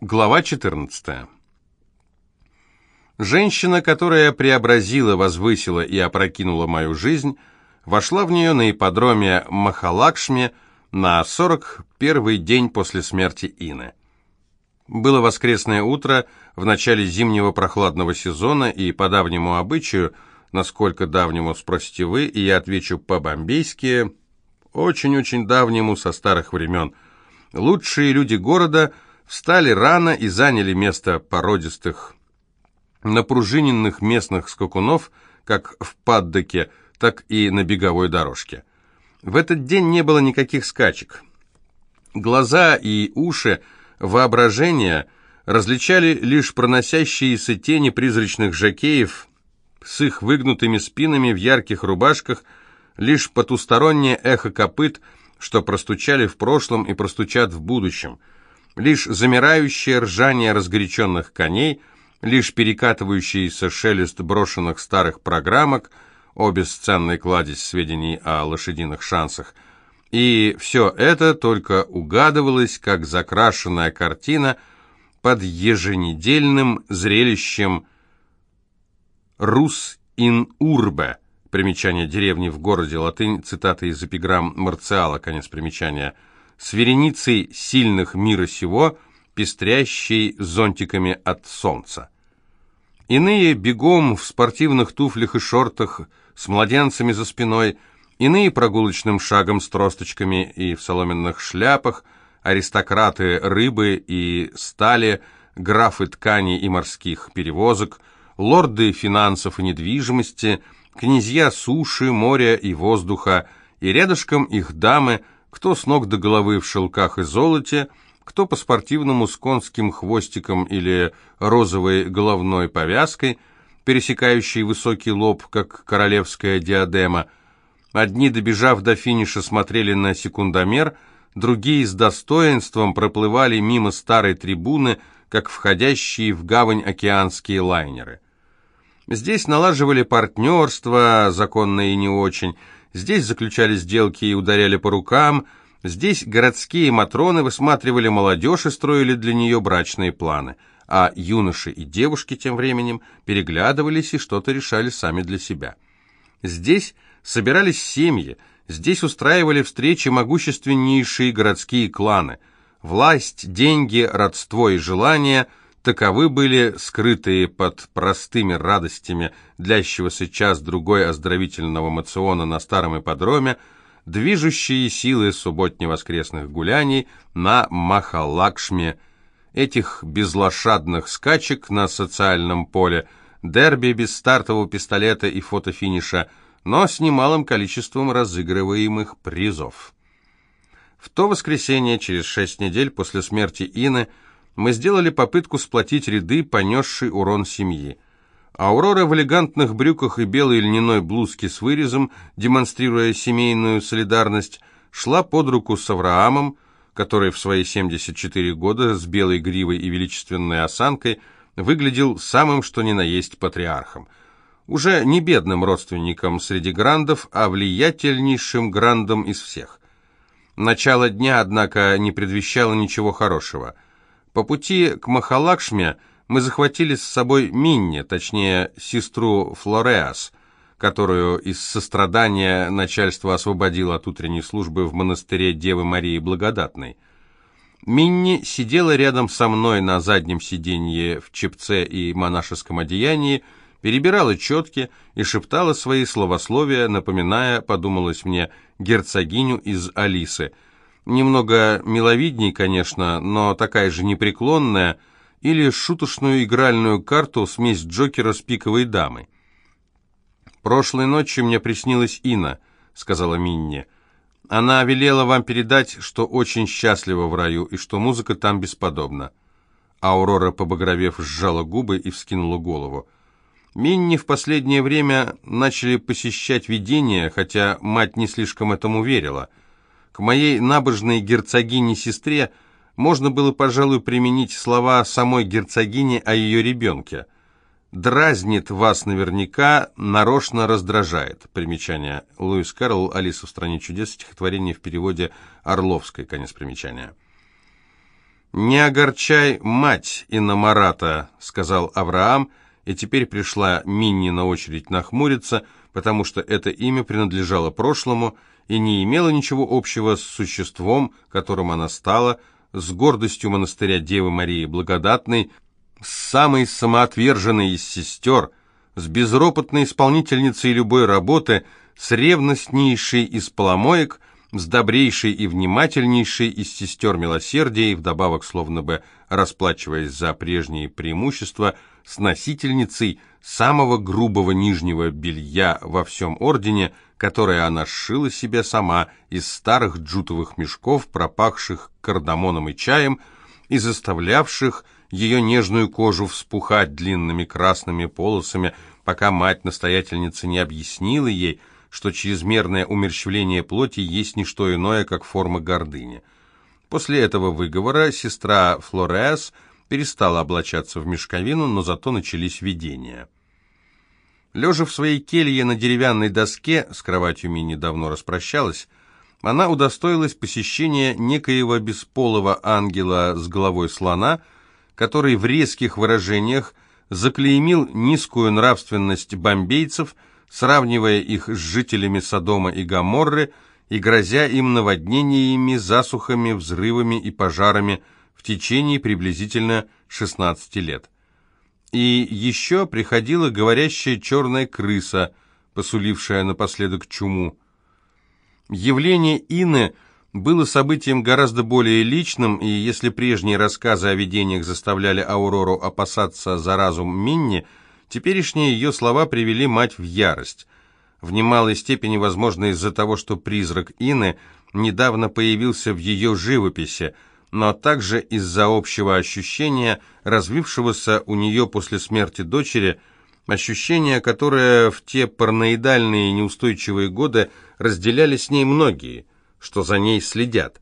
Глава 14. Женщина, которая преобразила, возвысила и опрокинула мою жизнь, вошла в нее на ипподроме Махалакшми на 41-й день после смерти Ины. Было воскресное утро в начале зимнего прохладного сезона, и по давнему обычаю, насколько давнему спросите вы, и я отвечу по-бомбейски, очень-очень давнему со старых времен, лучшие люди города встали рано и заняли место породистых, напружиненных местных скакунов, как в паддоке, так и на беговой дорожке. В этот день не было никаких скачек. Глаза и уши – воображения различали лишь проносящиеся тени призрачных жакеев с их выгнутыми спинами в ярких рубашках, лишь потустороннее эхо копыт, что простучали в прошлом и простучат в будущем, лишь замирающее ржание разгоряченных коней, лишь перекатывающийся шелест брошенных старых программок, о бесценной кладезь сведений о лошадиных шансах – и все это только угадывалось, как закрашенная картина под еженедельным зрелищем «Рус ин урбе», примечание деревни в городе, латынь, цитата из эпиграмм Марциала, конец примечания, с вереницей сильных мира сего, пестрящей зонтиками от солнца. Иные бегом в спортивных туфлях и шортах, с младенцами за спиной – Иные прогулочным шагом с тросточками и в соломенных шляпах, аристократы рыбы и стали, графы тканей и морских перевозок, лорды финансов и недвижимости, князья суши, моря и воздуха, и рядышком их дамы, кто с ног до головы в шелках и золоте, кто по-спортивному с конским хвостиком или розовой головной повязкой, пересекающей высокий лоб, как королевская диадема, Одни, добежав до финиша, смотрели на секундомер, другие с достоинством проплывали мимо старой трибуны, как входящие в гавань океанские лайнеры. Здесь налаживали партнерство, законное и не очень, здесь заключали сделки и ударяли по рукам, здесь городские матроны высматривали молодежь и строили для нее брачные планы, а юноши и девушки тем временем переглядывались и что-то решали сами для себя. Здесь собирались семьи, здесь устраивали встречи могущественнейшие городские кланы. Власть, деньги, родство и желания – таковы были скрытые под простыми радостями длящегося час-другой оздоровительного мациона на старом ипподроме, движущие силы субботне-воскресных гуляний на Махалакшме, этих безлошадных скачек на социальном поле, дерби без стартового пистолета и фотофиниша – но с немалым количеством разыгрываемых призов. В то воскресенье, через шесть недель после смерти Ины, мы сделали попытку сплотить ряды, понесший урон семьи. Аурора в элегантных брюках и белой льняной блузке с вырезом, демонстрируя семейную солидарность, шла под руку с Авраамом, который в свои 74 года с белой гривой и величественной осанкой выглядел самым что ни на есть патриархом – уже не бедным родственником среди грандов, а влиятельнейшим грандом из всех. Начало дня, однако, не предвещало ничего хорошего. По пути к Махалакшме мы захватили с собой Минни, точнее, сестру Флореас, которую из сострадания начальство освободило от утренней службы в монастыре Девы Марии Благодатной. Минни сидела рядом со мной на заднем сиденье в чепце и монашеском одеянии, перебирала четки и шептала свои словословия, напоминая, подумалось мне, герцогиню из Алисы. Немного миловидней, конечно, но такая же непреклонная, или шуточную игральную карту смесь Джокера с пиковой дамой. «Прошлой ночью мне приснилась Ина», — сказала Минни. «Она велела вам передать, что очень счастлива в раю и что музыка там бесподобна». Аурора, побагровев, сжала губы и вскинула голову. Минни в последнее время начали посещать видения, хотя мать не слишком этому верила. К моей набожной герцогине-сестре можно было, пожалуй, применить слова самой герцогини о ее ребенке. «Дразнит вас наверняка, нарочно раздражает». Примечание. Луис Карл, «Алиса в стране чудес», стихотворение в переводе Орловской, конец примечания. «Не огорчай мать Иномарата», — сказал Авраам, и теперь пришла Минни на очередь нахмуриться, потому что это имя принадлежало прошлому и не имело ничего общего с существом, которым она стала, с гордостью монастыря Девы Марии Благодатной, с самой самоотверженной из сестер, с безропотной исполнительницей любой работы, с ревностнейшей из поломоек — с добрейшей и внимательнейшей из сестер милосердия и вдобавок, словно бы расплачиваясь за прежние преимущества, с носительницей самого грубого нижнего белья во всем ордене, которое она сшила себе сама из старых джутовых мешков, пропахших кардамоном и чаем, и заставлявших ее нежную кожу вспухать длинными красными полосами, пока мать-настоятельница не объяснила ей, что чрезмерное умерщвление плоти есть не что иное, как форма гордыни. После этого выговора сестра Флореас перестала облачаться в мешковину, но зато начались видения. Лежа в своей келье на деревянной доске, с кроватью Мини давно распрощалась, она удостоилась посещения некоего бесполого ангела с головой слона, который в резких выражениях заклеймил низкую нравственность бомбейцев – сравнивая их с жителями Содома и Гоморры и грозя им наводнениями, засухами, взрывами и пожарами в течение приблизительно 16 лет. И еще приходила говорящая черная крыса, посулившая напоследок чуму. Явление Ины было событием гораздо более личным, и если прежние рассказы о видениях заставляли Аурору опасаться за разум Минни – Теперешние ее слова привели мать в ярость. В немалой степени, возможно, из-за того, что призрак Ины недавно появился в ее живописи, но также из-за общего ощущения, развившегося у нее после смерти дочери, ощущение, которое в те параноидальные неустойчивые годы разделяли с ней многие, что за ней следят.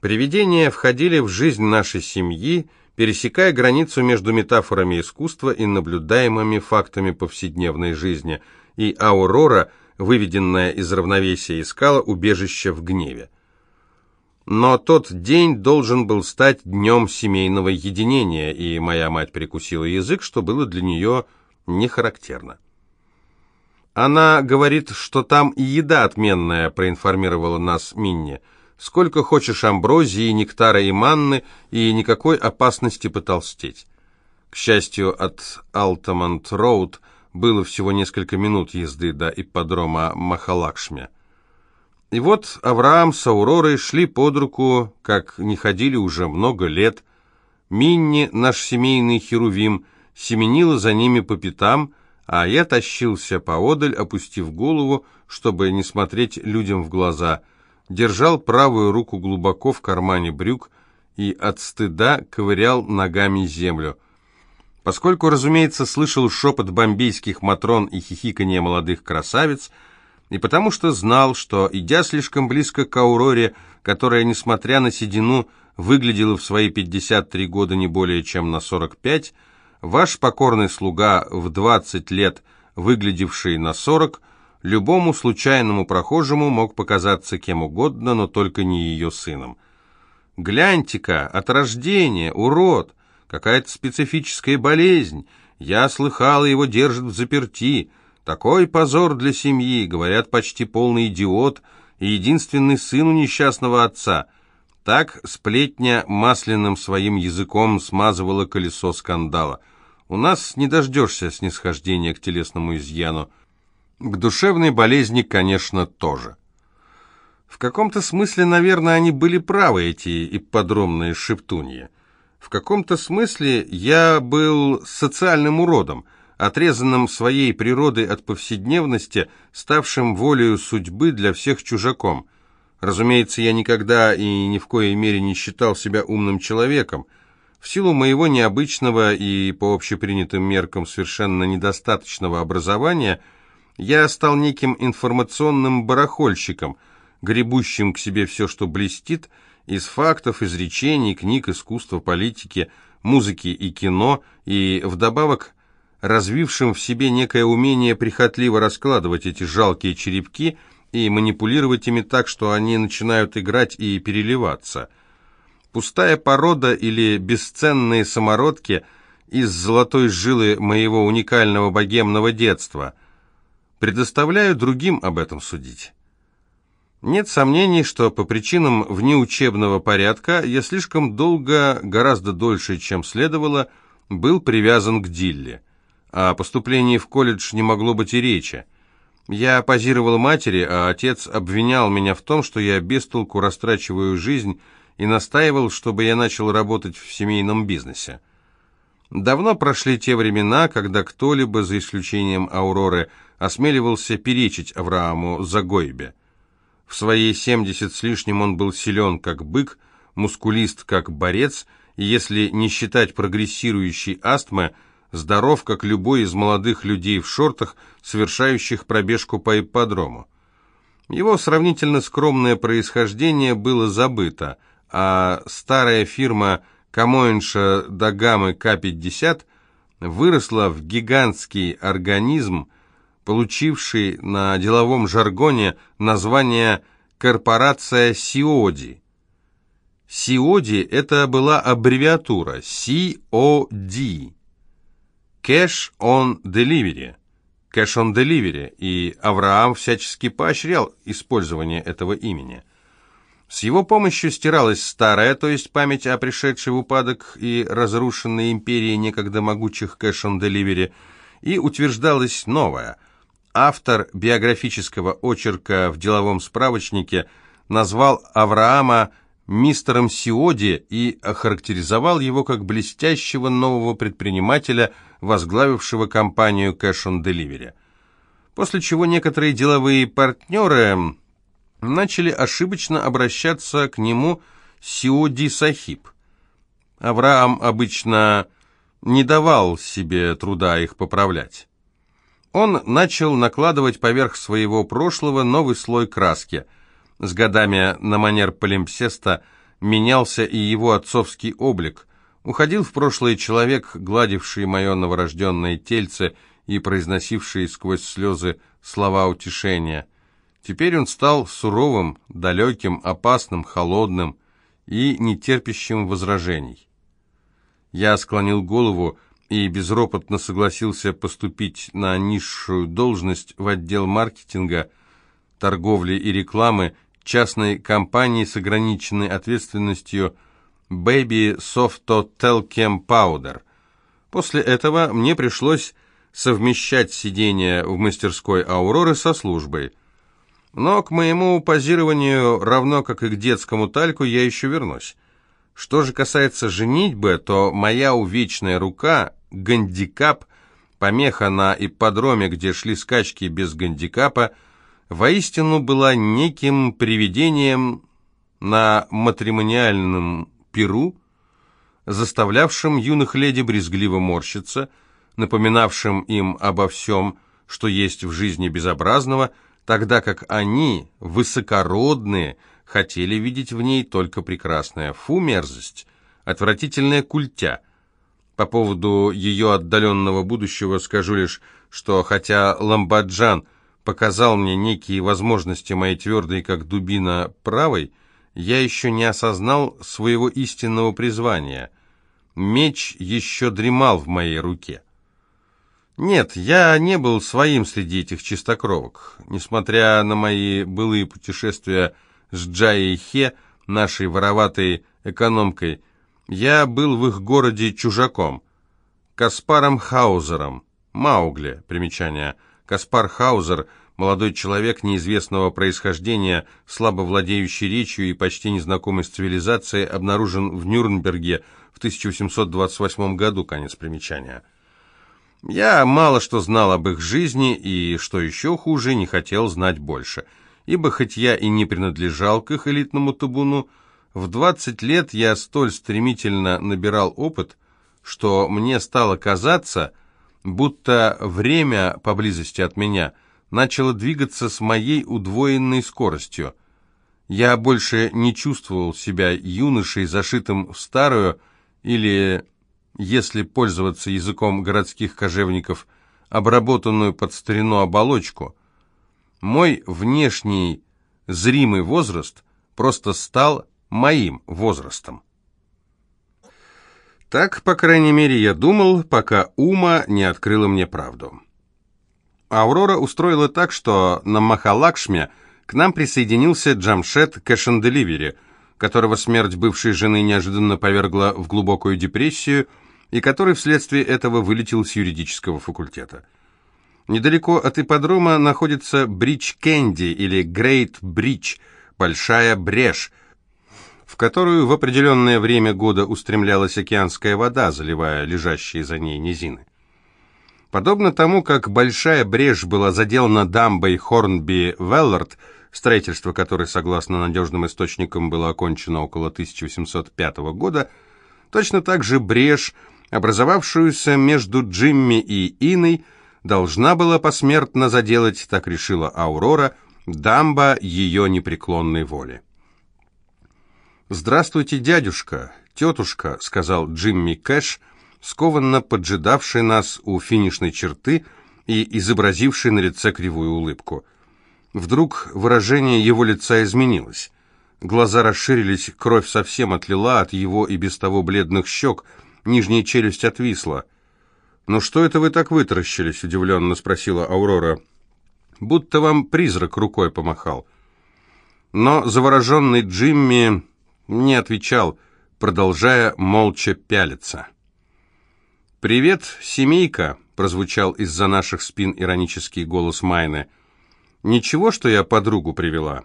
Привидения входили в жизнь нашей семьи, пересекая границу между метафорами искусства и наблюдаемыми фактами повседневной жизни, и Аурора, выведенная из равновесия, искала убежище в гневе. Но тот день должен был стать днем семейного единения, и моя мать прикусила язык, что было для нее не характерно. «Она говорит, что там и еда отменная», — проинформировала нас Минни — Сколько хочешь амброзии, нектара и манны, и никакой опасности потолстеть. К счастью, от Алтамонт-Роуд было всего несколько минут езды до ипподрома Махалакшме. И вот Авраам с Ауророй шли под руку, как не ходили уже много лет. Минни, наш семейный херувим, семенила за ними по пятам, а я тащился поодаль, опустив голову, чтобы не смотреть людям в глаза – держал правую руку глубоко в кармане брюк и от стыда ковырял ногами землю. Поскольку, разумеется, слышал шепот бомбейских матрон и хихиканье молодых красавиц, и потому что знал, что, идя слишком близко к Ауроре, которая, несмотря на седину, выглядела в свои 53 года не более чем на 45, ваш покорный слуга в 20 лет, выглядевший на 40, любому случайному прохожему мог показаться кем угодно, но только не ее сыном. «Гляньте-ка, от рождения, урод! Какая-то специфическая болезнь. Я слыхал, его держат в заперти. Такой позор для семьи, говорят, почти полный идиот и единственный сын у несчастного отца». Так сплетня масляным своим языком смазывала колесо скандала. У нас не дождешься снисхождения к телесному изъяну. К душевной болезни, конечно, тоже. В каком-то смысле, наверное, они были правы, эти ипподромные шептуньи. В каком-то смысле я был социальным уродом, отрезанным своей природой от повседневности, ставшим волею судьбы для всех чужаком. Разумеется, я никогда и ни в коей мере не считал себя умным человеком. В силу моего необычного и, по общепринятым меркам, совершенно недостаточного образования – я стал неким информационным барахольщиком, гребущим к себе все, что блестит, из фактов, изречений, книг, искусства, политики, музыки и кино, и вдобавок развившим в себе некое умение прихотливо раскладывать эти жалкие черепки и манипулировать ими так, что они начинают играть и переливаться. Пустая порода или бесценные самородки из золотой жилы моего уникального богемного детства. Предоставляю другим об этом судить. Нет сомнений, что по причинам внеучебного порядка я слишком долго, гораздо дольше, чем следовало, был привязан к Дилле. О поступлении в колледж не могло быть и речи. Я позировал матери, а отец обвинял меня в том, что я без толку растрачиваю жизнь и настаивал, чтобы я начал работать в семейном бизнесе. Давно прошли те времена, когда кто-либо, за исключением Ауроры, осмеливался перечить Аврааму Загойбе. В своей 70 с лишним он был силен, как бык, мускулист, как борец, и если не считать прогрессирующей астмы, здоров, как любой из молодых людей в шортах, совершающих пробежку по ипподрому. Его сравнительно скромное происхождение было забыто, а старая фирма Камоинша Дагамы К-50 выросла в гигантский организм, получивший на деловом жаргоне название «Корпорация Сиоди». Сиоди – это была аббревиатура COD – Cash on Delivery. Cash on Delivery, и Авраам всячески поощрял использование этого имени. С его помощью стиралась старая, то есть память о пришедшей в упадок и разрушенной империи некогда могучих Cash on Delivery, и утверждалась новая – Автор биографического очерка в деловом справочнике назвал Авраама мистером Сиоди и охарактеризовал его как блестящего нового предпринимателя, возглавившего компанию Cash on Delivery. После чего некоторые деловые партнеры начали ошибочно обращаться к нему Сиоди Сахиб. Авраам обычно не давал себе труда их поправлять он начал накладывать поверх своего прошлого новый слой краски. С годами на манер полимпсеста менялся и его отцовский облик. Уходил в прошлое человек, гладивший мое новорожденное тельце и произносивший сквозь слезы слова утешения. Теперь он стал суровым, далеким, опасным, холодным и нетерпящим возражений. Я склонил голову, и безропотно согласился поступить на низшую должность в отдел маркетинга, торговли и рекламы частной компании с ограниченной ответственностью Baby Softo Telchem Powder. После этого мне пришлось совмещать сидение в мастерской Ауроры со службой. Но к моему позированию, равно как и к детскому тальку, я еще вернусь. Что же касается женитьбы, то моя увечная рука гандикап, помеха на ипподроме, где шли скачки без гандикапа, воистину была неким привидением на матримониальном перу, заставлявшим юных леди брезгливо морщиться, напоминавшим им обо всем, что есть в жизни безобразного, тогда как они, высокородные, хотели видеть в ней только прекрасное. Фу, мерзость! Отвратительная культя! По поводу ее отдаленного будущего скажу лишь, что хотя Ламбаджан показал мне некие возможности моей твердой, как дубина, правой, я еще не осознал своего истинного призвания. Меч еще дремал в моей руке. Нет, я не был своим среди этих чистокровок. Несмотря на мои былые путешествия с Джаей Хе, нашей вороватой экономкой, я был в их городе чужаком. Каспаром Хаузером. Маугли. Примечание. Каспар Хаузер – молодой человек неизвестного происхождения, слабо владеющий речью и почти незнакомый с цивилизацией, обнаружен в Нюрнберге в 1828 году. Конец примечания. Я мало что знал об их жизни и, что еще хуже, не хотел знать больше, ибо хоть я и не принадлежал к их элитному табуну, в 20 лет я столь стремительно набирал опыт, что мне стало казаться, будто время поблизости от меня начало двигаться с моей удвоенной скоростью. Я больше не чувствовал себя юношей, зашитым в старую, или, если пользоваться языком городских кожевников, обработанную под старину оболочку. Мой внешний зримый возраст просто стал моим возрастом. Так, по крайней мере, я думал, пока Ума не открыла мне правду. Аурора устроила так, что на Махалакшме к нам присоединился Джамшет Кэшенделивери, которого смерть бывшей жены неожиданно повергла в глубокую депрессию и который вследствие этого вылетел с юридического факультета. Недалеко от ипподрома находится Бридж Кенди или Грейт Бридж, большая брешь, в которую в определенное время года устремлялась океанская вода, заливая лежащие за ней низины. Подобно тому, как большая брешь была заделана дамбой Хорнби-Веллард, строительство которой, согласно надежным источникам, было окончено около 1805 года, точно так же брешь, образовавшуюся между Джимми и Иной, должна была посмертно заделать, так решила Аурора, дамба ее непреклонной воли. «Здравствуйте, дядюшка, тетушка», — сказал Джимми Кэш, скованно поджидавший нас у финишной черты и изобразивший на лице кривую улыбку. Вдруг выражение его лица изменилось. Глаза расширились, кровь совсем отлила от его и без того бледных щек, нижняя челюсть отвисла. «Ну что это вы так вытаращились?» — удивленно спросила Аурора. «Будто вам призрак рукой помахал». Но завороженный Джимми не отвечал, продолжая молча пялиться. «Привет, семейка!» — прозвучал из-за наших спин иронический голос Майны. «Ничего, что я подругу привела?»